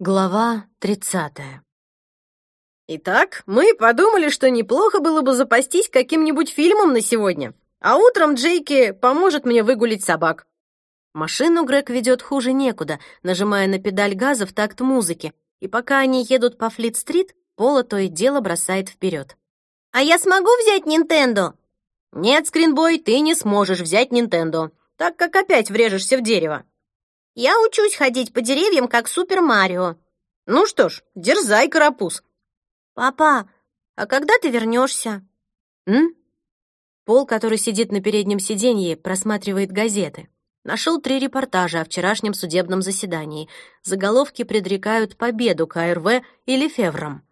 Глава 30. Итак, мы подумали, что неплохо было бы запастись каким-нибудь фильмом на сегодня. А утром Джейки поможет мне выгулить собак. Машину Грег ведет хуже некуда, нажимая на педаль газа в такт музыки, и пока они едут по Флит-стрит, Пола то и дело бросает вперед. «А я смогу взять Нинтендо?» «Нет, Скринбой, ты не сможешь взять Нинтендо, так как опять врежешься в дерево». Я учусь ходить по деревьям, как Супер Марио. Ну что ж, дерзай, карапуз. Папа, а когда ты вернешься? М? Пол, который сидит на переднем сиденье, просматривает газеты. Нашел три репортажа о вчерашнем судебном заседании. Заголовки предрекают победу КРВ или Февром.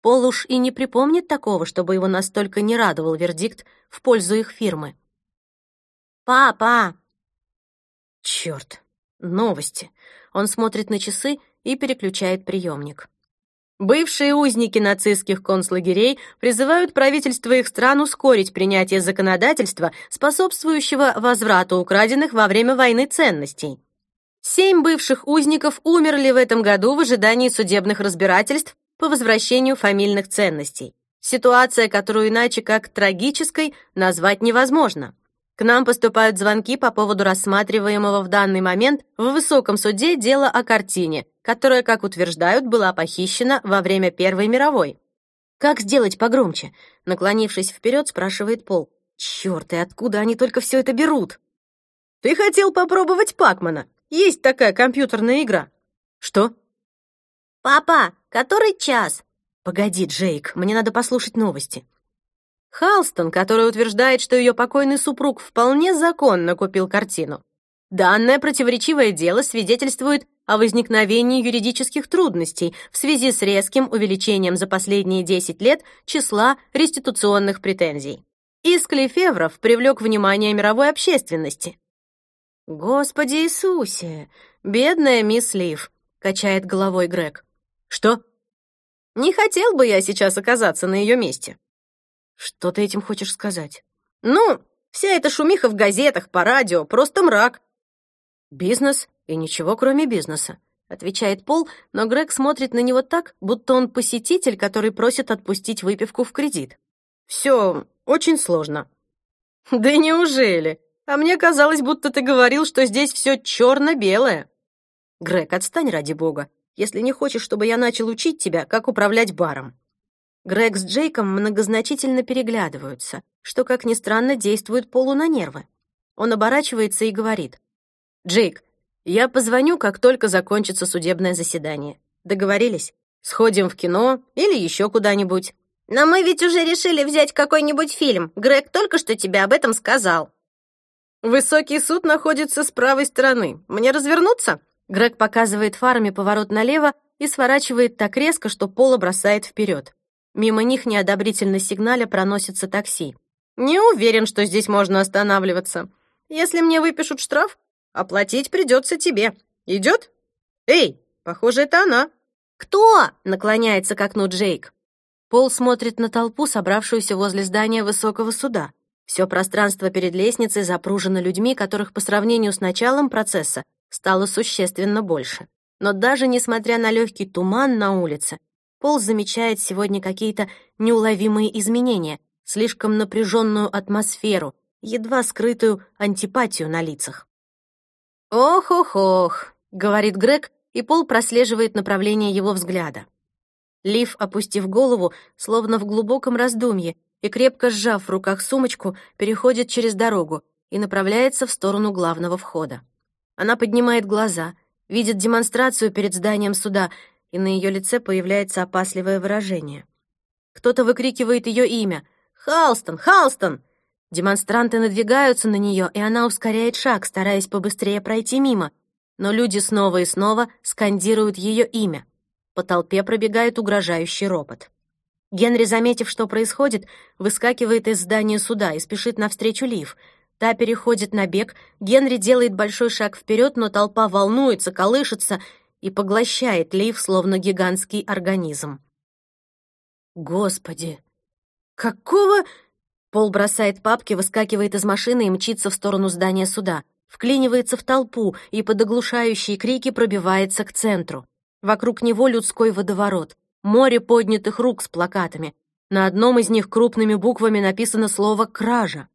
Пол уж и не припомнит такого, чтобы его настолько не радовал вердикт в пользу их фирмы. «Папа!» Черт! Новости. Он смотрит на часы и переключает приемник. Бывшие узники нацистских концлагерей призывают правительство их стран ускорить принятие законодательства, способствующего возврату украденных во время войны ценностей. Семь бывших узников умерли в этом году в ожидании судебных разбирательств по возвращению фамильных ценностей. Ситуация, которую иначе как трагической назвать невозможно. К нам поступают звонки по поводу рассматриваемого в данный момент в высоком суде дела о картине, которая, как утверждают, была похищена во время Первой мировой. «Как сделать погромче?» Наклонившись вперед, спрашивает Пол. «Чёрт, и откуда они только все это берут?» «Ты хотел попробовать Пакмана? Есть такая компьютерная игра». «Что?» «Папа, который час?» «Погоди, Джейк, мне надо послушать новости». Халстон, который утверждает, что ее покойный супруг вполне законно купил картину. Данное противоречивое дело свидетельствует о возникновении юридических трудностей в связи с резким увеличением за последние 10 лет числа реституционных претензий. Иск Лефевров привлек внимание мировой общественности. «Господи Иисусе! Бедная мисс Лив!» — качает головой Грег. «Что?» «Не хотел бы я сейчас оказаться на ее месте». Что ты этим хочешь сказать? Ну, вся эта шумиха в газетах, по радио, просто мрак. Бизнес и ничего, кроме бизнеса, отвечает Пол, но Грег смотрит на него так, будто он посетитель, который просит отпустить выпивку в кредит. Все очень сложно. Да неужели? А мне казалось, будто ты говорил, что здесь все черно-белое. Грег, отстань ради бога, если не хочешь, чтобы я начал учить тебя, как управлять баром. Грег с Джейком многозначительно переглядываются, что, как ни странно, действует Полу на нервы. Он оборачивается и говорит. «Джейк, я позвоню, как только закончится судебное заседание. Договорились? Сходим в кино или еще куда-нибудь?» «Но мы ведь уже решили взять какой-нибудь фильм. Грег только что тебе об этом сказал». «Высокий суд находится с правой стороны. Мне развернуться?» Грег показывает фарами поворот налево и сворачивает так резко, что Пола бросает вперед. Мимо них неодобрительно сигналя проносится такси. «Не уверен, что здесь можно останавливаться. Если мне выпишут штраф, оплатить придется тебе. Идет? Эй, похоже, это она». «Кто?» — наклоняется к окну Джейк. Пол смотрит на толпу, собравшуюся возле здания высокого суда. Все пространство перед лестницей запружено людьми, которых по сравнению с началом процесса стало существенно больше. Но даже несмотря на легкий туман на улице, Пол замечает сегодня какие-то неуловимые изменения, слишком напряженную атмосферу, едва скрытую антипатию на лицах. «Ох-ох-ох», — говорит Грег, и Пол прослеживает направление его взгляда. Лив, опустив голову, словно в глубоком раздумье, и крепко сжав в руках сумочку, переходит через дорогу и направляется в сторону главного входа. Она поднимает глаза, видит демонстрацию перед зданием суда и на ее лице появляется опасливое выражение. Кто-то выкрикивает ее имя. «Халстон! Халстон!» Демонстранты надвигаются на нее, и она ускоряет шаг, стараясь побыстрее пройти мимо. Но люди снова и снова скандируют ее имя. По толпе пробегает угрожающий ропот. Генри, заметив, что происходит, выскакивает из здания суда и спешит навстречу Лив. Та переходит на бег, Генри делает большой шаг вперед, но толпа волнуется, колышется, и поглощает Лив, словно гигантский организм. Господи! Какого... Пол бросает папки, выскакивает из машины и мчится в сторону здания суда, вклинивается в толпу и под оглушающие крики пробивается к центру. Вокруг него людской водоворот, море поднятых рук с плакатами. На одном из них крупными буквами написано слово «кража».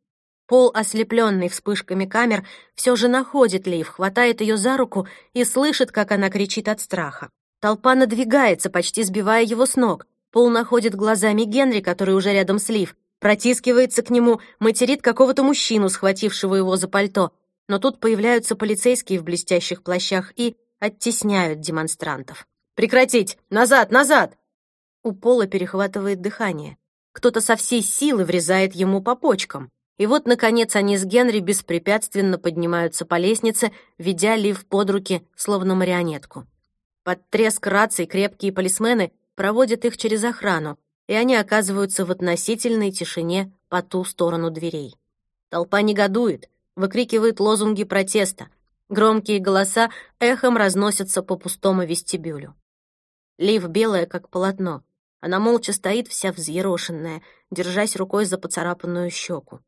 Пол, ослепленный вспышками камер, все же находит Лив, хватает ее за руку и слышит, как она кричит от страха. Толпа надвигается, почти сбивая его с ног. Пол находит глазами Генри, который уже рядом с Лив, протискивается к нему, материт какого-то мужчину, схватившего его за пальто. Но тут появляются полицейские в блестящих плащах и оттесняют демонстрантов. «Прекратить! Назад! Назад!» У Пола перехватывает дыхание. Кто-то со всей силы врезает ему по почкам. И вот, наконец, они с Генри беспрепятственно поднимаются по лестнице, ведя Лив под руки, словно марионетку. Под треск раций крепкие полисмены проводят их через охрану, и они оказываются в относительной тишине по ту сторону дверей. Толпа негодует, выкрикивает лозунги протеста. Громкие голоса эхом разносятся по пустому вестибюлю. Лив белая, как полотно. Она молча стоит вся взъерошенная, держась рукой за поцарапанную щеку.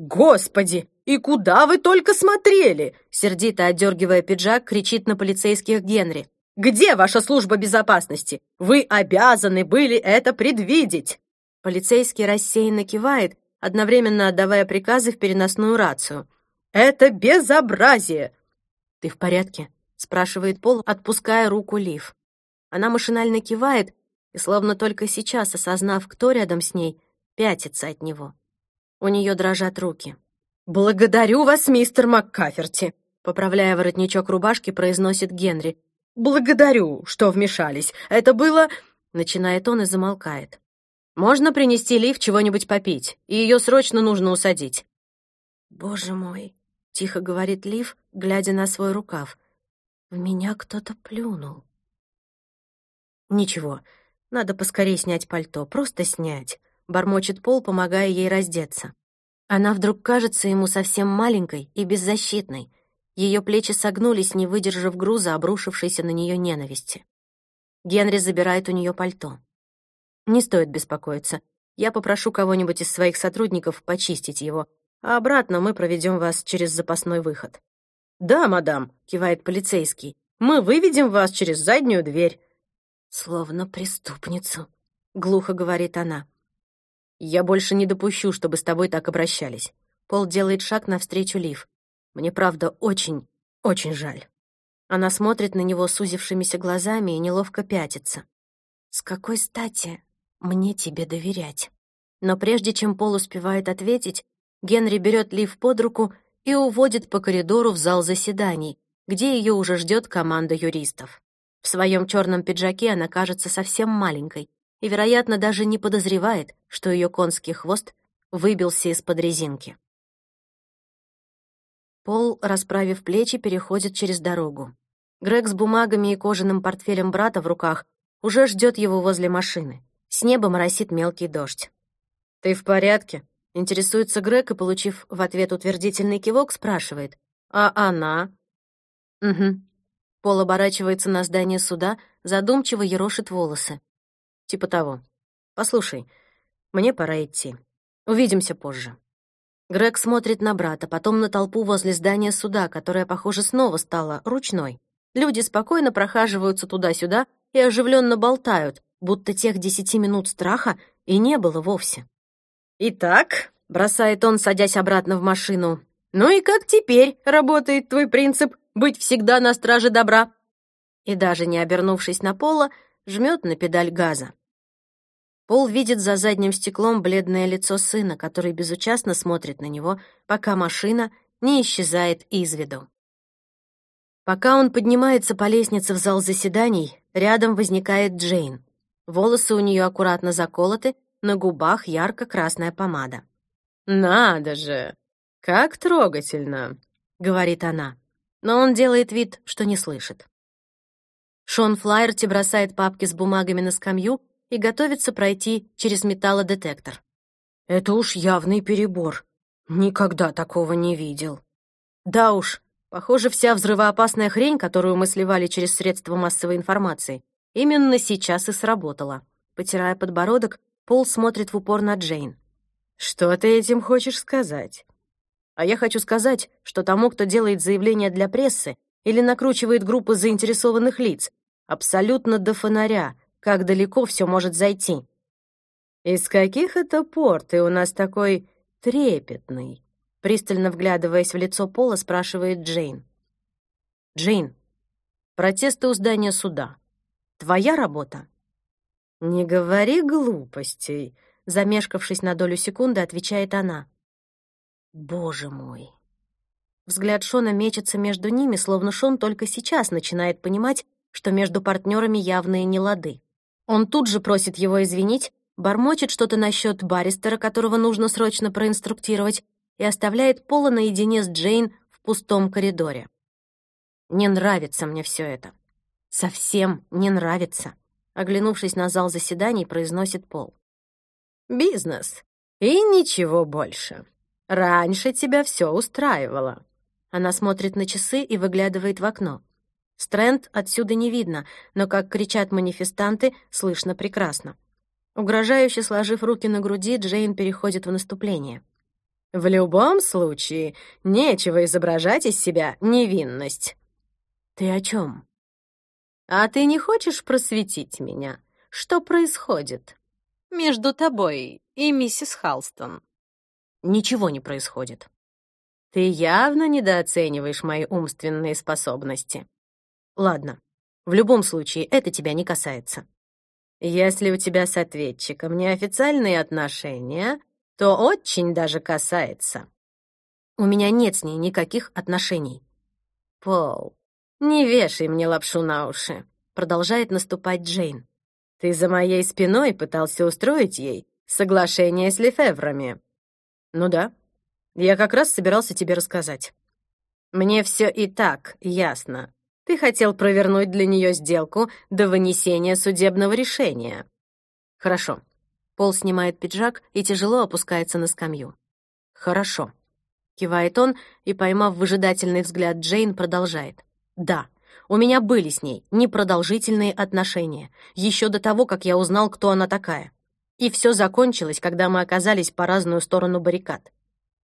«Господи! И куда вы только смотрели?» Сердито отдергивая пиджак, кричит на полицейских Генри. «Где ваша служба безопасности? Вы обязаны были это предвидеть!» Полицейский рассеянно кивает, одновременно отдавая приказы в переносную рацию. «Это безобразие!» «Ты в порядке?» — спрашивает Пол, отпуская руку Лив. Она машинально кивает и, словно только сейчас осознав, кто рядом с ней, пятится от него. У нее дрожат руки. «Благодарю вас, мистер МакКаферти», поправляя воротничок рубашки, произносит Генри. «Благодарю, что вмешались. Это было...» Начинает он и замолкает. «Можно принести Лив чего-нибудь попить, и ее срочно нужно усадить». «Боже мой», — тихо говорит Лив, глядя на свой рукав. «В меня кто-то плюнул». «Ничего, надо поскорее снять пальто, просто снять бормочет Пол, помогая ей раздеться. Она вдруг кажется ему совсем маленькой и беззащитной. Ее плечи согнулись, не выдержав груза, обрушившейся на нее ненависти. Генри забирает у нее пальто. «Не стоит беспокоиться. Я попрошу кого-нибудь из своих сотрудников почистить его, а обратно мы проведем вас через запасной выход». «Да, мадам», — кивает полицейский, «мы выведем вас через заднюю дверь». «Словно преступницу», — глухо говорит она. «Я больше не допущу, чтобы с тобой так обращались». Пол делает шаг навстречу Лив. «Мне правда очень, очень жаль». Она смотрит на него сузившимися глазами и неловко пятится. «С какой стати мне тебе доверять?» Но прежде чем Пол успевает ответить, Генри берет Лив под руку и уводит по коридору в зал заседаний, где ее уже ждет команда юристов. В своем черном пиджаке она кажется совсем маленькой, и, вероятно, даже не подозревает, что ее конский хвост выбился из-под резинки. Пол, расправив плечи, переходит через дорогу. Грег с бумагами и кожаным портфелем брата в руках уже ждет его возле машины. С неба моросит мелкий дождь. «Ты в порядке?» — интересуется Грег и, получив в ответ утвердительный кивок, спрашивает. «А она?» «Угу». Пол оборачивается на здание суда, задумчиво ерошит волосы. Типа того. Послушай, мне пора идти. Увидимся позже. Грег смотрит на брата, потом на толпу возле здания суда, которая, похоже, снова стала ручной. Люди спокойно прохаживаются туда-сюда и оживленно болтают, будто тех десяти минут страха и не было вовсе. «Итак», — бросает он, садясь обратно в машину, «ну и как теперь работает твой принцип быть всегда на страже добра?» И даже не обернувшись на пола, жмет на педаль газа. Пол видит за задним стеклом бледное лицо сына, который безучастно смотрит на него, пока машина не исчезает из виду. Пока он поднимается по лестнице в зал заседаний, рядом возникает Джейн. Волосы у нее аккуратно заколоты, на губах ярко-красная помада. «Надо же! Как трогательно!» — говорит она. Но он делает вид, что не слышит. Шон Флайерти бросает папки с бумагами на скамью и готовится пройти через металлодетектор. Это уж явный перебор. Никогда такого не видел. Да уж, похоже, вся взрывоопасная хрень, которую мы сливали через средства массовой информации, именно сейчас и сработала. Потирая подбородок, Пол смотрит в упор на Джейн. «Что ты этим хочешь сказать?» «А я хочу сказать, что тому, кто делает заявление для прессы или накручивает группы заинтересованных лиц, Абсолютно до фонаря. Как далеко все может зайти. «Из каких это пор ты у нас такой трепетный?» Пристально вглядываясь в лицо Пола, спрашивает Джейн. «Джейн, протесты у здания суда. Твоя работа?» «Не говори глупостей», — замешкавшись на долю секунды, отвечает она. «Боже мой!» Взгляд Шона мечется между ними, словно Шон только сейчас начинает понимать, что между партнерами явные нелады. Он тут же просит его извинить, бормочет что-то насчет баристера, которого нужно срочно проинструктировать, и оставляет Пола наедине с Джейн в пустом коридоре. Не нравится мне все это. Совсем не нравится. Оглянувшись на зал заседаний, произносит Пол. «Бизнес. И ничего больше. Раньше тебя все устраивало». Она смотрит на часы и выглядывает в окно. Стрэнд отсюда не видно, но, как кричат манифестанты, слышно прекрасно. Угрожающе сложив руки на груди, Джейн переходит в наступление. «В любом случае, нечего изображать из себя невинность». «Ты о чем? «А ты не хочешь просветить меня? Что происходит между тобой и миссис Халстон?» «Ничего не происходит. Ты явно недооцениваешь мои умственные способности. Ладно, в любом случае, это тебя не касается. Если у тебя с ответчиком неофициальные отношения, то очень даже касается. У меня нет с ней никаких отношений. Пол, не вешай мне лапшу на уши, продолжает наступать Джейн. Ты за моей спиной пытался устроить ей соглашение с Лефеврами. Ну да, я как раз собирался тебе рассказать. Мне все и так ясно. Ты хотел провернуть для нее сделку до вынесения судебного решения. Хорошо. Пол снимает пиджак и тяжело опускается на скамью. Хорошо. Кивает он и, поймав выжидательный взгляд Джейн, продолжает. Да, у меня были с ней непродолжительные отношения, еще до того, как я узнал, кто она такая. И все закончилось, когда мы оказались по разную сторону баррикад.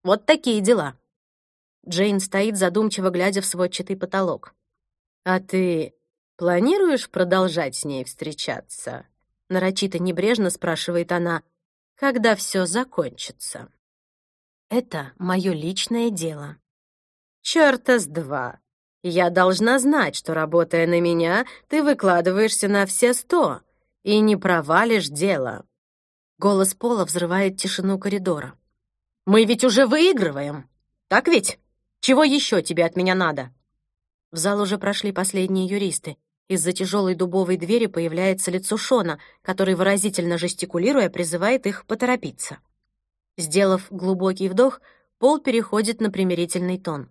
Вот такие дела. Джейн стоит, задумчиво глядя в сводчатый потолок. «А ты планируешь продолжать с ней встречаться?» Нарочито небрежно спрашивает она, «когда все закончится?» «Это мое личное дело». «Чёрта с два! Я должна знать, что, работая на меня, ты выкладываешься на все сто и не провалишь дело». Голос Пола взрывает тишину коридора. Мы ведь уже выигрываем. Так ведь? Чего еще тебе от меня надо?» В зал уже прошли последние юристы. Из-за тяжелой дубовой двери появляется лицо Шона, который, выразительно жестикулируя, призывает их поторопиться. Сделав глубокий вдох, Пол переходит на примирительный тон.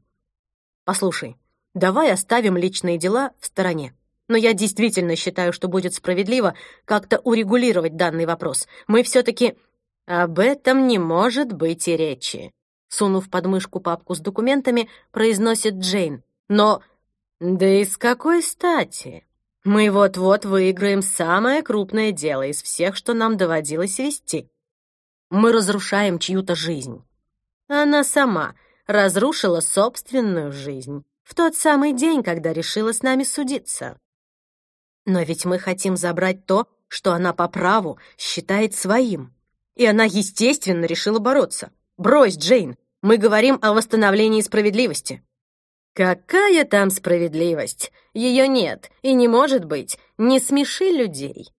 «Послушай, давай оставим личные дела в стороне. Но я действительно считаю, что будет справедливо как-то урегулировать данный вопрос. Мы все-таки «Об этом не может быть и речи», — сунув под мышку папку с документами, произносит Джейн. «Но... да и с какой стати? Мы вот-вот выиграем самое крупное дело из всех, что нам доводилось вести. Мы разрушаем чью-то жизнь. Она сама разрушила собственную жизнь в тот самый день, когда решила с нами судиться. Но ведь мы хотим забрать то, что она по праву считает своим. И она, естественно, решила бороться. «Брось, Джейн, мы говорим о восстановлении справедливости». «Какая там справедливость? Ее нет и не может быть. Не смеши людей».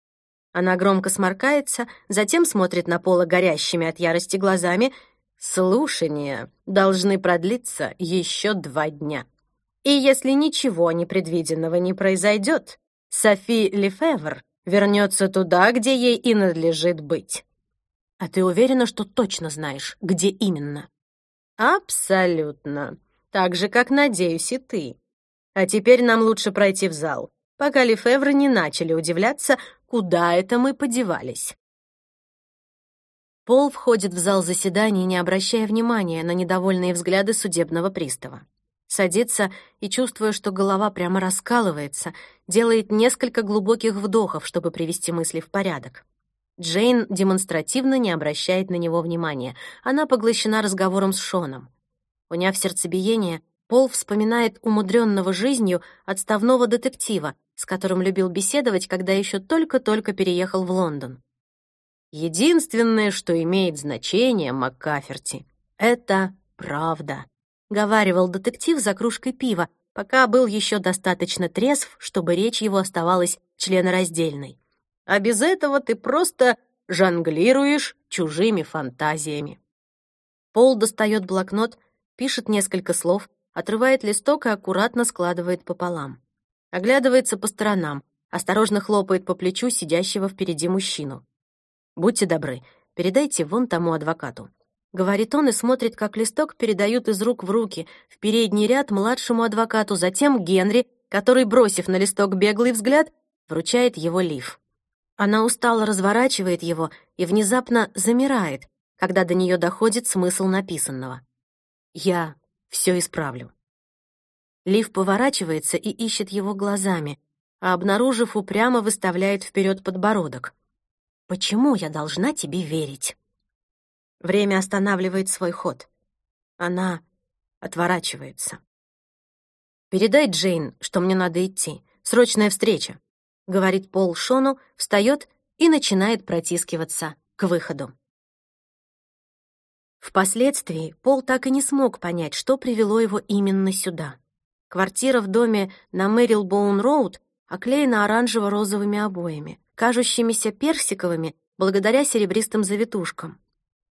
Она громко сморкается, затем смотрит на Пола горящими от ярости глазами. «Слушания должны продлиться еще два дня. И если ничего непредвиденного не произойдет, Софи Лефевр вернется туда, где ей и надлежит быть». «А ты уверена, что точно знаешь, где именно?» «Абсолютно. Так же, как, надеюсь, и ты. А теперь нам лучше пройти в зал, пока Лефевры не начали удивляться, куда это мы подевались». Пол входит в зал заседаний, не обращая внимания на недовольные взгляды судебного пристава. Садится и, чувствуя, что голова прямо раскалывается, делает несколько глубоких вдохов, чтобы привести мысли в порядок. Джейн демонстративно не обращает на него внимания. Она поглощена разговором с Шоном. Уняв сердцебиение, Пол вспоминает умудренного жизнью отставного детектива, с которым любил беседовать, когда еще только-только переехал в Лондон. «Единственное, что имеет значение, МакКаферти, это правда», — говаривал детектив за кружкой пива, пока был еще достаточно трезв, чтобы речь его оставалась членораздельной. «А без этого ты просто жонглируешь чужими фантазиями». Пол достает блокнот, пишет несколько слов, отрывает листок и аккуратно складывает пополам. Оглядывается по сторонам, осторожно хлопает по плечу сидящего впереди мужчину. «Будьте добры, передайте вон тому адвокату». Говорит он и смотрит, как листок передают из рук в руки, в передний ряд младшему адвокату, затем Генри, который, бросив на листок беглый взгляд, вручает его Лив. Она устало разворачивает его и внезапно замирает, когда до нее доходит смысл написанного. «Я все исправлю». Лив поворачивается и ищет его глазами, а, обнаружив, упрямо выставляет вперед подбородок. «Почему я должна тебе верить?» Время останавливает свой ход. Она отворачивается. «Передай Джейн, что мне надо идти. Срочная встреча», — говорит Пол Шону, встает и начинает протискиваться к выходу. Впоследствии Пол так и не смог понять, что привело его именно сюда. Квартира в доме на Мэрилбоун-Роуд оклеена оранжево-розовыми обоями, кажущимися персиковыми благодаря серебристым завитушкам.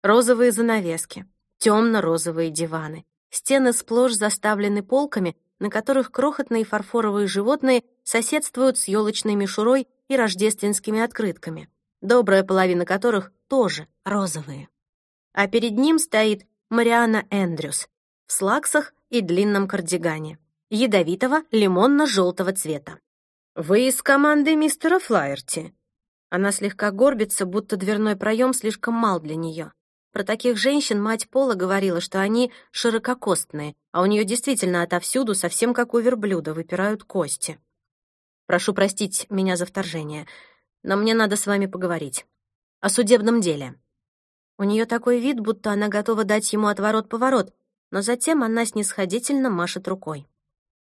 Розовые занавески, темно-розовые диваны. Стены сплошь заставлены полками, на которых крохотные фарфоровые животные соседствуют с елочной мишурой и рождественскими открытками, добрая половина которых тоже розовые а перед ним стоит Мариана Эндрюс в слаксах и длинном кардигане, ядовитого лимонно-желтого цвета. «Вы из команды мистера Флайерти?» Она слегка горбится, будто дверной проем слишком мал для нее. Про таких женщин мать Пола говорила, что они ширококостные, а у нее действительно отовсюду, совсем как у верблюда, выпирают кости. Прошу простить меня за вторжение, но мне надо с вами поговорить. О судебном деле. У нее такой вид, будто она готова дать ему отворот-поворот, но затем она снисходительно машет рукой.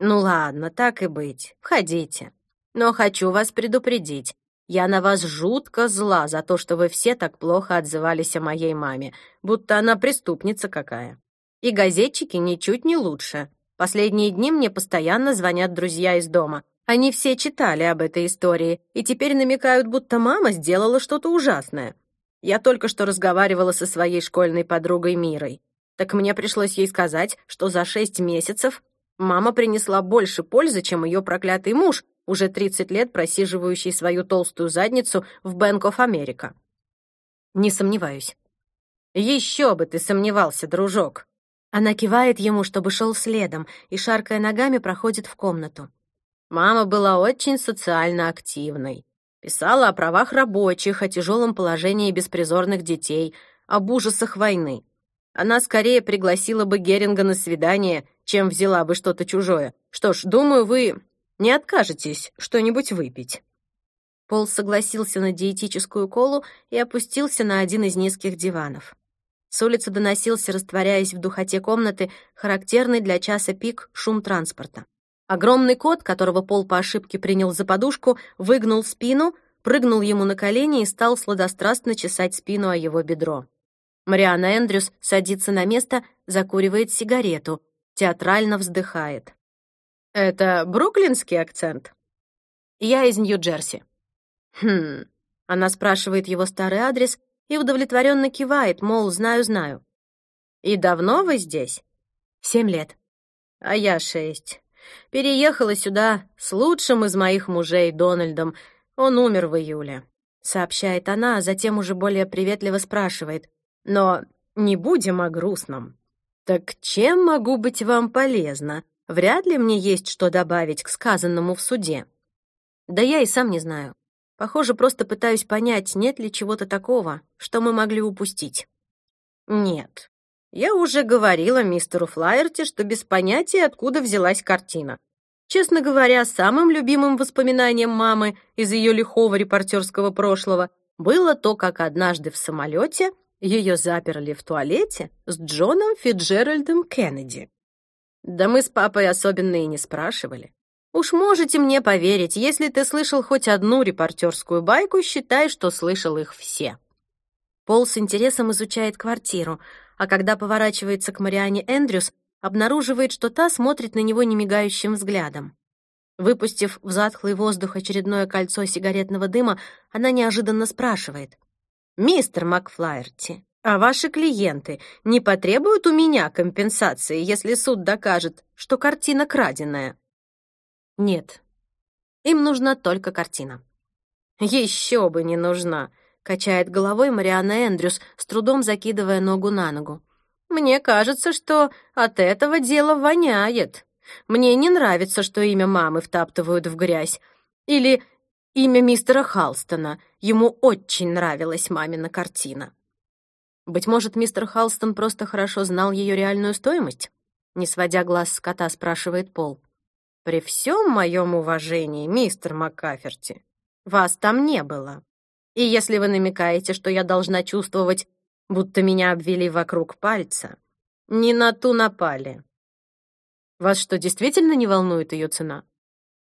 «Ну ладно, так и быть, входите. Но хочу вас предупредить. Я на вас жутко зла за то, что вы все так плохо отзывались о моей маме, будто она преступница какая. И газетчики ничуть не лучше. Последние дни мне постоянно звонят друзья из дома. Они все читали об этой истории и теперь намекают, будто мама сделала что-то ужасное. Я только что разговаривала со своей школьной подругой Мирой. Так мне пришлось ей сказать, что за шесть месяцев мама принесла больше пользы, чем ее проклятый муж, уже 30 лет просиживающий свою толстую задницу в Bank of America. Не сомневаюсь. Еще бы ты сомневался, дружок. Она кивает ему, чтобы шел следом, и, шаркая ногами, проходит в комнату. Мама была очень социально активной. Писала о правах рабочих, о тяжелом положении беспризорных детей, об ужасах войны. Она скорее пригласила бы Геринга на свидание, чем взяла бы что-то чужое. Что ж, думаю, вы не откажетесь что-нибудь выпить». Пол согласился на диетическую колу и опустился на один из низких диванов. С улицы доносился, растворяясь в духоте комнаты, характерный для часа пик шум транспорта. Огромный кот, которого Пол по ошибке принял за подушку, выгнул спину, прыгнул ему на колени и стал сладострастно чесать спину о его бедро. Мариана Эндрюс садится на место, закуривает сигарету, театрально вздыхает. «Это бруклинский акцент?» «Я из Нью-Джерси». «Хм...» Она спрашивает его старый адрес и удовлетворенно кивает, мол, знаю-знаю. «И давно вы здесь?» «Семь лет». «А я шесть. Переехала сюда с лучшим из моих мужей, Дональдом. Он умер в июле», — сообщает она, а затем уже более приветливо спрашивает. «Но не будем о грустном. Так чем могу быть вам полезна? Вряд ли мне есть что добавить к сказанному в суде». «Да я и сам не знаю. Похоже, просто пытаюсь понять, нет ли чего-то такого, что мы могли упустить». «Нет, я уже говорила мистеру Флайерти, что без понятия, откуда взялась картина. Честно говоря, самым любимым воспоминанием мамы из ее лихого репортерского прошлого было то, как однажды в самолете ее заперли в туалете с Джоном Фиджеральдом Кеннеди. Да мы с папой особенно и не спрашивали. Уж можете мне поверить, если ты слышал хоть одну репортерскую байку, считай, что слышал их все. Пол с интересом изучает квартиру, а когда поворачивается к Мариане Эндрюс, обнаруживает, что та смотрит на него немигающим взглядом. Выпустив в затхлый воздух очередное кольцо сигаретного дыма, она неожиданно спрашивает. «Мистер Макфлайерти, а ваши клиенты не потребуют у меня компенсации, если суд докажет, что картина краденая?» «Нет, им нужна только картина». «Еще бы не нужна», — качает головой Марианна Эндрюс, с трудом закидывая ногу на ногу. «Мне кажется, что от этого дело воняет. Мне не нравится, что имя мамы втаптывают в грязь. Или имя мистера Халстона. Ему очень нравилась мамина картина». Быть может, мистер Халстон просто хорошо знал ее реальную стоимость? Не сводя глаз с кота, спрашивает Пол. «При всем моем уважении, мистер Маккаферти, вас там не было. И если вы намекаете, что я должна чувствовать, будто меня обвели вокруг пальца, не на ту напали. Вас что, действительно не волнует ее цена?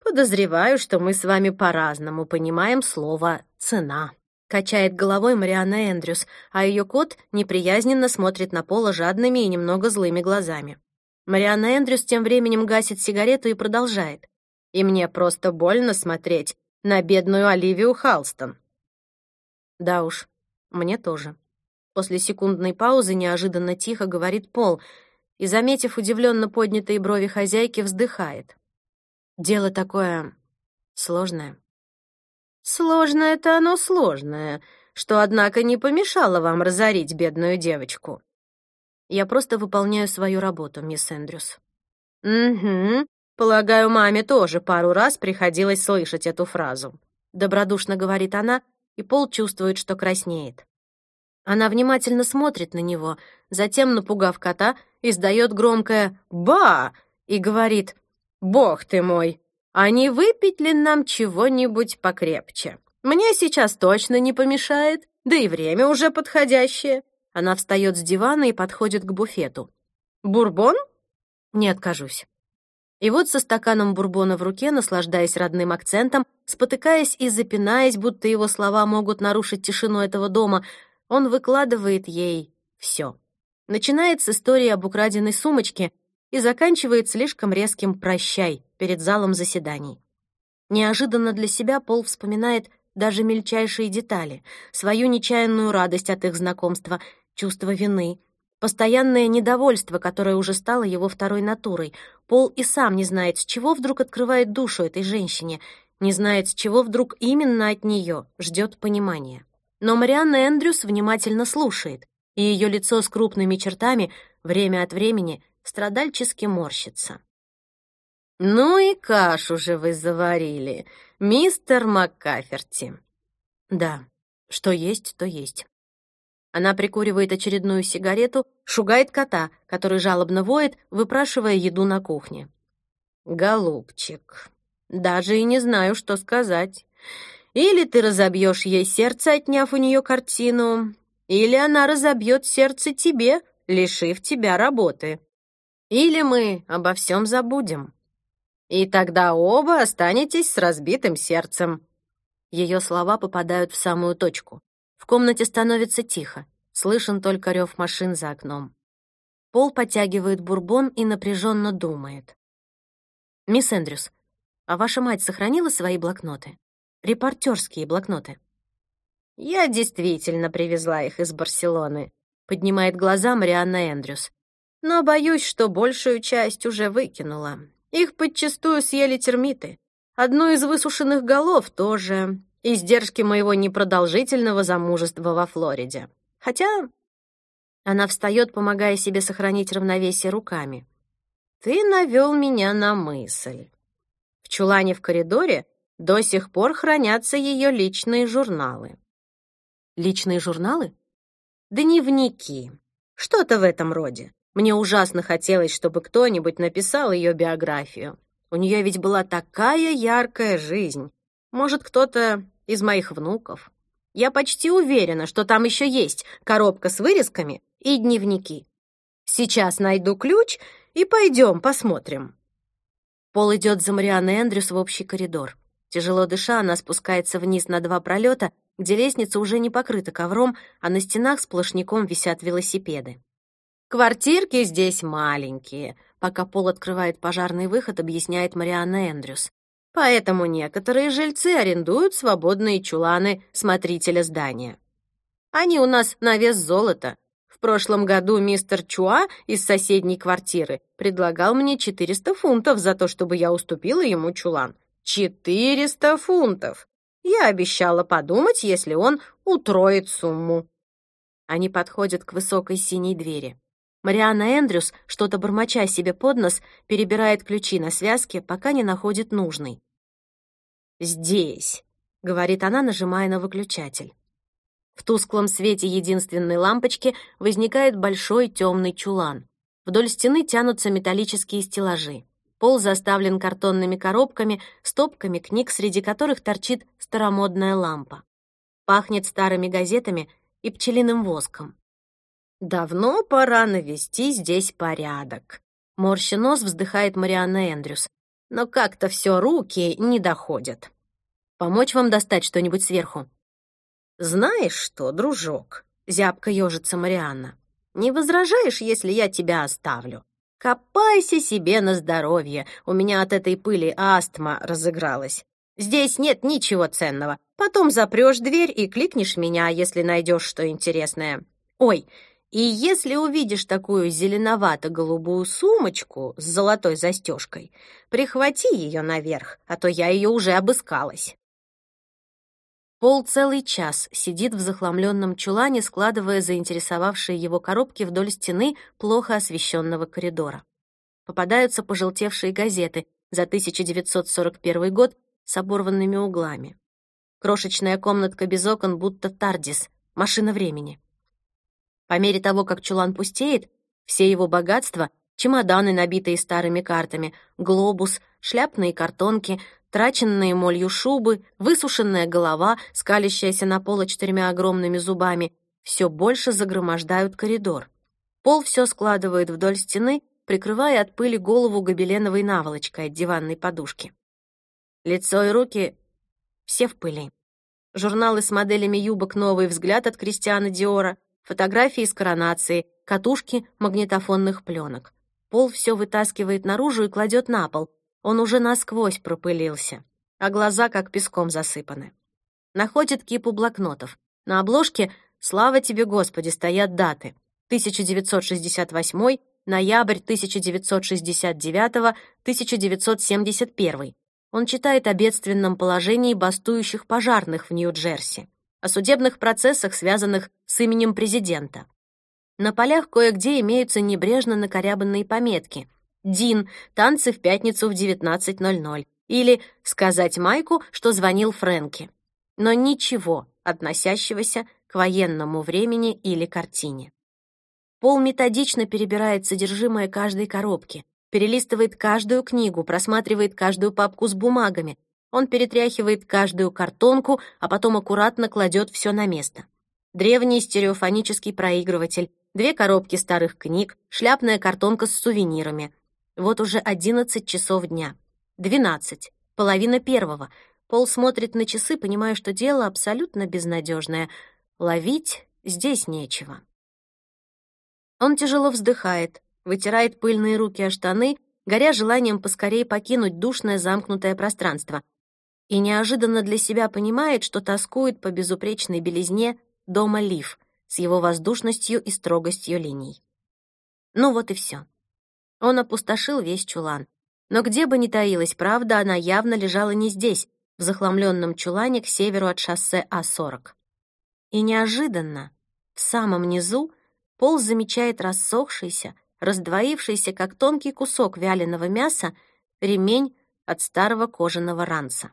Подозреваю, что мы с вами по-разному понимаем слово «цена». Качает головой Марианна Эндрюс, а ее кот неприязненно смотрит на Пола жадными и немного злыми глазами. Марианна Эндрюс тем временем гасит сигарету и продолжает. «И мне просто больно смотреть на бедную Оливию Халстон. Да уж, мне тоже. После секундной паузы неожиданно тихо говорит Пол и, заметив удивленно поднятые брови хозяйки, вздыхает. Дело такое сложное. Сложное-то оно сложное, что, однако, не помешало вам разорить бедную девочку. Я просто выполняю свою работу, мисс Эндрюс. Угу. Полагаю, маме тоже пару раз приходилось слышать эту фразу. Добродушно говорит она, и Пол чувствует, что краснеет. Она внимательно смотрит на него, затем, напугав кота, издает громкое «Ба!» и говорит «Бог ты мой, а не выпить ли нам чего-нибудь покрепче? Мне сейчас точно не помешает, да и время уже подходящее». Она встает с дивана и подходит к буфету. «Бурбон?» «Не откажусь». И вот со стаканом бурбона в руке, наслаждаясь родным акцентом, спотыкаясь и запинаясь, будто его слова могут нарушить тишину этого дома, он выкладывает ей все. Начинает с истории об украденной сумочке и заканчивает слишком резким «прощай» перед залом заседаний. Неожиданно для себя Пол вспоминает даже мельчайшие детали, свою нечаянную радость от их знакомства, чувство вины — Постоянное недовольство, которое уже стало его второй натурой. Пол и сам не знает, с чего вдруг открывает душу этой женщине, не знает, с чего вдруг именно от нее ждет понимания. Но Марианна Эндрюс внимательно слушает, и ее лицо с крупными чертами время от времени страдальчески морщится. «Ну и кашу же вы заварили, мистер МакКаферти». «Да, что есть, то есть». Она прикуривает очередную сигарету, шугает кота, который жалобно воет, выпрашивая еду на кухне. «Голубчик, даже и не знаю, что сказать. Или ты разобьешь ей сердце, отняв у нее картину, или она разобьет сердце тебе, лишив тебя работы. Или мы обо всем забудем. И тогда оба останетесь с разбитым сердцем». Ее слова попадают в самую точку. В комнате становится тихо. Слышен только рев машин за окном. Пол подтягивает бурбон и напряженно думает. «Мисс Эндрюс, а ваша мать сохранила свои блокноты? Репортерские блокноты?» «Я действительно привезла их из Барселоны», — поднимает глаза Марианна Эндрюс. «Но боюсь, что большую часть уже выкинула. Их подчастую съели термиты. Одну из высушенных голов тоже. Издержки моего непродолжительного замужества во Флориде. Хотя она встает, помогая себе сохранить равновесие руками. Ты навел меня на мысль. В чулане в коридоре до сих пор хранятся ее личные журналы. Личные журналы? Дневники. Что-то в этом роде. Мне ужасно хотелось, чтобы кто-нибудь написал ее биографию. У нее ведь была такая яркая жизнь. Может, кто-то из моих внуков. Я почти уверена, что там еще есть коробка с вырезками и дневники. Сейчас найду ключ и пойдем посмотрим». Пол идет за Марианной Эндрюс в общий коридор. Тяжело дыша, она спускается вниз на два пролета, где лестница уже не покрыта ковром, а на стенах сплошняком висят велосипеды. «Квартирки здесь маленькие», пока Пол открывает пожарный выход, объясняет Марианна Эндрюс. «Поэтому некоторые жильцы арендуют свободные чуланы смотрителя здания. Они у нас на вес золота. В прошлом году мистер Чуа из соседней квартиры предлагал мне 400 фунтов за то, чтобы я уступила ему чулан. 400 фунтов! Я обещала подумать, если он утроит сумму». Они подходят к высокой синей двери. Марианна Эндрюс, что-то бормоча себе под нос, перебирает ключи на связке, пока не находит нужный. «Здесь», — говорит она, нажимая на выключатель. В тусклом свете единственной лампочки возникает большой темный чулан. Вдоль стены тянутся металлические стеллажи. Пол заставлен картонными коробками, стопками книг, среди которых торчит старомодная лампа. Пахнет старыми газетами и пчелиным воском. Давно пора навести здесь порядок. Морща нос вздыхает Марианна Эндрюс. Но как-то все руки не доходят. Помочь вам достать что-нибудь сверху? Знаешь что, дружок, зябко ежится Марианна. Не возражаешь, если я тебя оставлю? Копайся себе на здоровье. У меня от этой пыли астма разыгралась. Здесь нет ничего ценного. Потом запрешь дверь и кликнешь меня, если найдешь что интересное. Ой, и если увидишь такую зеленовато-голубую сумочку с золотой застежкой, прихвати ее наверх, а то я ее уже обыскалась. Пол целый час сидит в захламленном чулане, складывая заинтересовавшие его коробки вдоль стены плохо освещенного коридора. Попадаются пожелтевшие газеты за 1941 год с оборванными углами. Крошечная комнатка без окон, будто Тардис, машина времени. По мере того, как чулан пустеет, все его богатства — чемоданы, набитые старыми картами, глобус, шляпные картонки, траченные молью шубы, высушенная голова, скалящаяся на пола четырьмя огромными зубами — все больше загромождают коридор. Пол все складывает вдоль стены, прикрывая от пыли голову гобеленовой наволочкой от диванной подушки. Лицо и руки все в пыли. Журналы с моделями юбок «Новый взгляд» от Кристиана Диора — фотографии с коронации, катушки магнитофонных пленок. Пол все вытаскивает наружу и кладет на пол. Он уже насквозь пропылился, а глаза как песком засыпаны. Находит кипу блокнотов. На обложке «Слава тебе, Господи!» стоят даты. 1968, ноябрь 1969, 1971. Он читает о бедственном положении бастующих пожарных в Нью-Джерси о судебных процессах, связанных с именем президента. На полях кое-где имеются небрежно накорябанные пометки «Дин, танцы в пятницу в 19.00» или «Сказать Майку, что звонил Фрэнки». Но ничего, относящегося к военному времени или картине. Пол методично перебирает содержимое каждой коробки, перелистывает каждую книгу, просматривает каждую папку с бумагами, он перетряхивает каждую картонку, а потом аккуратно кладет все на место. Древний стереофонический проигрыватель, две коробки старых книг, шляпная картонка с сувенирами. Вот уже одиннадцать часов дня. Двенадцать. Половина первого. Пол смотрит на часы, понимая, что дело абсолютно безнадежное. Ловить здесь нечего. Он тяжело вздыхает, вытирает пыльные руки о штаны, горя желанием поскорее покинуть душное замкнутое пространство, и неожиданно для себя понимает, что тоскует по безупречной белизне дома Лив с его воздушностью и строгостью линий. Ну вот и все. Он опустошил весь чулан. Но где бы ни таилась правда, она явно лежала не здесь, в захламленном чулане к северу от шоссе А-40. И неожиданно, в самом низу, Пол замечает рассохшийся, раздвоившийся, как тонкий кусок вяленого мяса, ремень от старого кожаного ранца.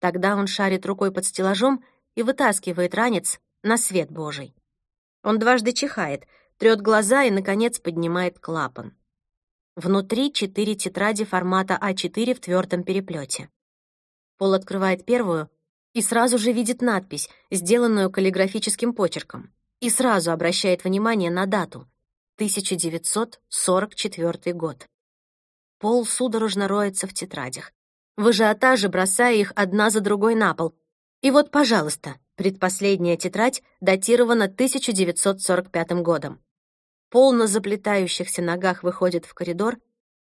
Тогда он шарит рукой под стеллажом и вытаскивает ранец на свет Божий. Он дважды чихает, трёт глаза и, наконец, поднимает клапан. Внутри четыре тетради формата А4 в твёрдом переплёте. Пол открывает первую и сразу же видит надпись, сделанную каллиграфическим почерком, и сразу обращает внимание на дату — 1944 год. Пол судорожно роется в тетрадях. В ажиотаже бросая их одна за другой на пол. И вот, пожалуйста, предпоследняя тетрадь датирована 1945 годом. Пол на заплетающихся ногах выходит в коридор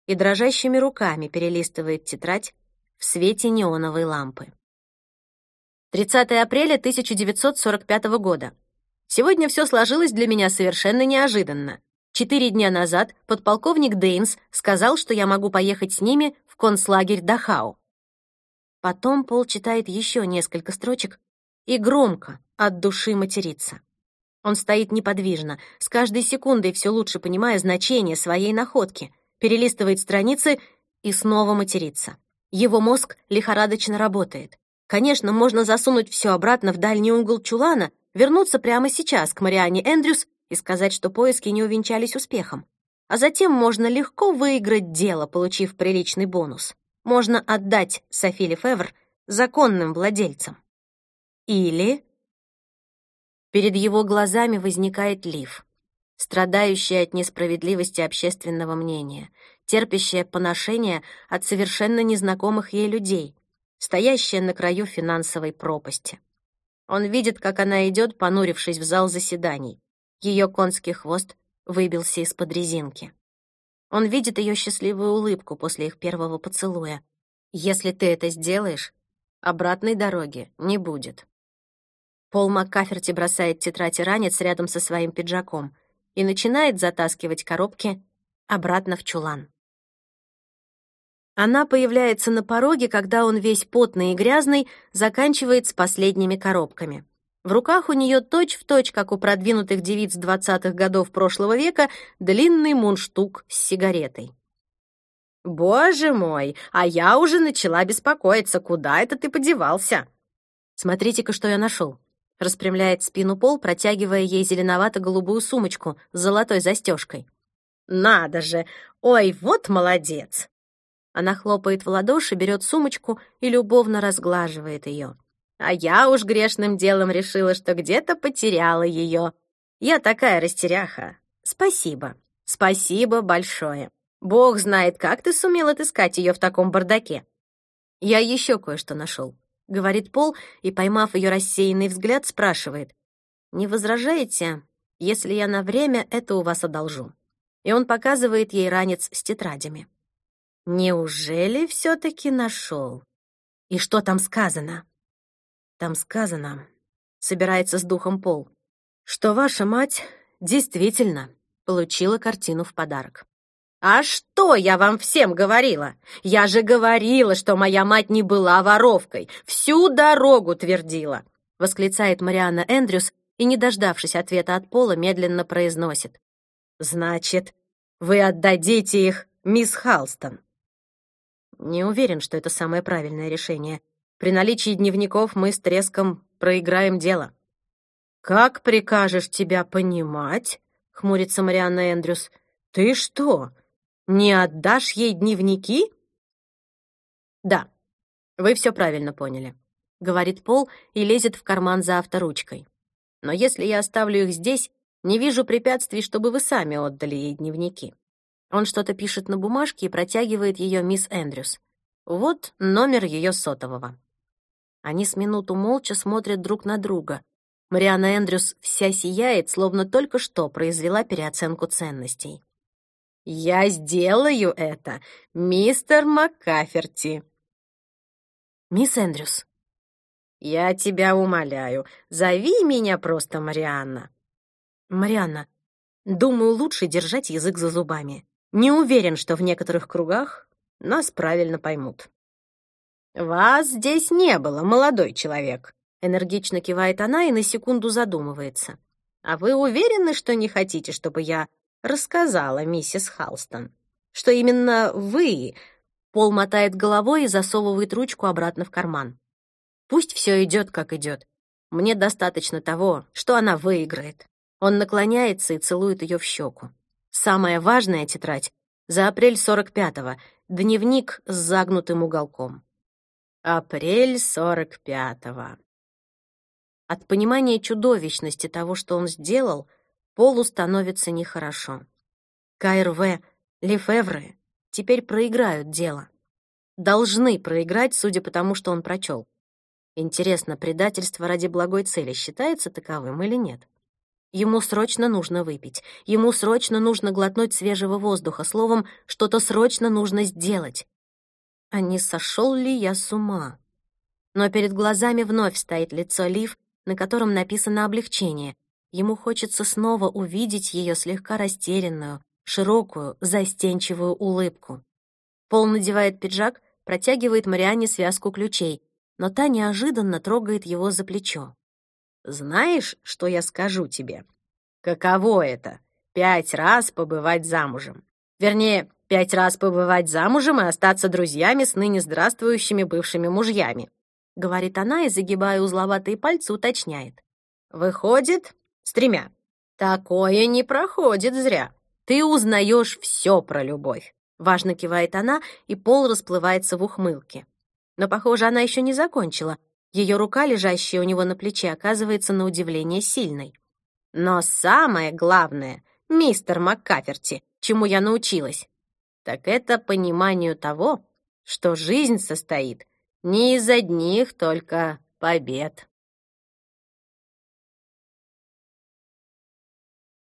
и дрожащими руками перелистывает тетрадь в свете неоновой лампы. 30 апреля 1945 года. Сегодня все сложилось для меня совершенно неожиданно. Четыре дня назад подполковник Дейнс сказал, что я могу поехать с ними в концлагерь Дахау. Потом Пол читает еще несколько строчек и громко, от души матерится. Он стоит неподвижно, с каждой секундой все лучше понимая значение своей находки, перелистывает страницы и снова матерится. Его мозг лихорадочно работает. Конечно, можно засунуть все обратно в дальний угол чулана, вернуться прямо сейчас к Мариане Эндрюс и сказать, что поиски не увенчались успехом. А затем можно легко выиграть дело, получив приличный бонус. Можно отдать Софи Лефевр законным владельцам. Или... Перед его глазами возникает Лив, страдающая от несправедливости общественного мнения, терпящая поношения от совершенно незнакомых ей людей, стоящая на краю финансовой пропасти. Он видит, как она идет, понурившись в зал заседаний. Ее конский хвост выбился из-под резинки. Он видит ее счастливую улыбку после их первого поцелуя. Если ты это сделаешь, обратной дороги не будет. Пол Маккаферти бросает тетрадь и ранец рядом со своим пиджаком и начинает затаскивать коробки обратно в чулан. Она появляется на пороге, когда он весь потный и грязный заканчивает с последними коробками. В руках у нее точь-в-точь, как у продвинутых девиц двадцатых годов прошлого века, длинный мундштук с сигаретой. «Боже мой, а я уже начала беспокоиться, куда это ты подевался?» «Смотрите-ка, что я нашел», — распрямляет спину Пол, протягивая ей зеленовато-голубую сумочку с золотой застежкой. «Надо же! Ой, вот молодец!» Она хлопает в ладоши, берет сумочку и любовно разглаживает ее. А я уж грешным делом решила, что где-то потеряла ее. Я такая растеряха. Спасибо. Спасибо большое. Бог знает, как ты сумел отыскать ее в таком бардаке. Я еще кое-что нашел, говорит Пол и, поймав ее рассеянный взгляд, спрашивает. Не возражаете, если я на время это у вас одолжу? И он показывает ей ранец с тетрадями. Неужели все-таки нашел? И что там сказано? Там сказано, собирается с духом Пол, что ваша мать действительно получила картину в подарок. «А что я вам всем говорила? Я же говорила, что моя мать не была воровкой. Всю дорогу твердила!» Восклицает Марианна Эндрюс и, не дождавшись ответа от Пола, медленно произносит. «Значит, вы отдадите их мисс Халстон?» Не уверен, что это самое правильное решение. При наличии дневников мы с треском проиграем дело». «Как прикажешь тебя понимать?» — хмурится Марианна Эндрюс. «Ты что, не отдашь ей дневники?» «Да, вы все правильно поняли», — говорит Пол и лезет в карман за авторучкой. «Но если я оставлю их здесь, не вижу препятствий, чтобы вы сами отдали ей дневники». Он что-то пишет на бумажке и протягивает ее мисс Эндрюс. Вот номер ее сотового. Они с минуту молча смотрят друг на друга. Мариана Эндрюс вся сияет, словно только что произвела переоценку ценностей. «Я сделаю это, мистер Маккаферти!» «Мисс Эндрюс!» «Я тебя умоляю, зови меня просто Марианна!» «Марианна, думаю, лучше держать язык за зубами. Не уверен, что в некоторых кругах нас правильно поймут». «Вас здесь не было, молодой человек», — энергично кивает она и на секунду задумывается. «А вы уверены, что не хотите, чтобы я рассказала миссис Халстон? Что именно вы...» Пол мотает головой и засовывает ручку обратно в карман. «Пусть все идет, как идет. Мне достаточно того, что она выиграет». Он наклоняется и целует ее в щеку. Самая важная тетрадь за апрель 45-го, дневник с загнутым уголком. Апрель сорок пятого. От понимания чудовищности того, что он сделал, Полу становится нехорошо. КРВ, Лефевры теперь проиграют дело. Должны проиграть, судя по тому, что он прочел. Интересно, предательство ради благой цели считается таковым или нет? Ему срочно нужно выпить. Ему срочно нужно глотнуть свежего воздуха. Словом, что-то срочно нужно сделать. А не сошел ли я с ума? Но перед глазами вновь стоит лицо Лив, на котором написано облегчение. Ему хочется снова увидеть ее слегка растерянную, широкую, застенчивую улыбку. Пол надевает пиджак, протягивает Марианне связку ключей, но та неожиданно трогает его за плечо. Знаешь, что я скажу тебе? Каково это — пять раз побывать замужем? Вернее, пять раз побывать замужем и остаться друзьями с ныне здравствующими бывшими мужьями. Говорит она и, загибая узловатые пальцы, уточняет. Выходит, с тремя. Такое не проходит зря. Ты узнаешь все про любовь. Важно кивает она, и пол расплывается в ухмылке. Но, похоже, она еще не закончила — ее рука, лежащая у него на плече, оказывается на удивление сильной. Но самое главное, мистер МакКаферти, чему я научилась, так это пониманию того, что жизнь состоит не из одних только побед.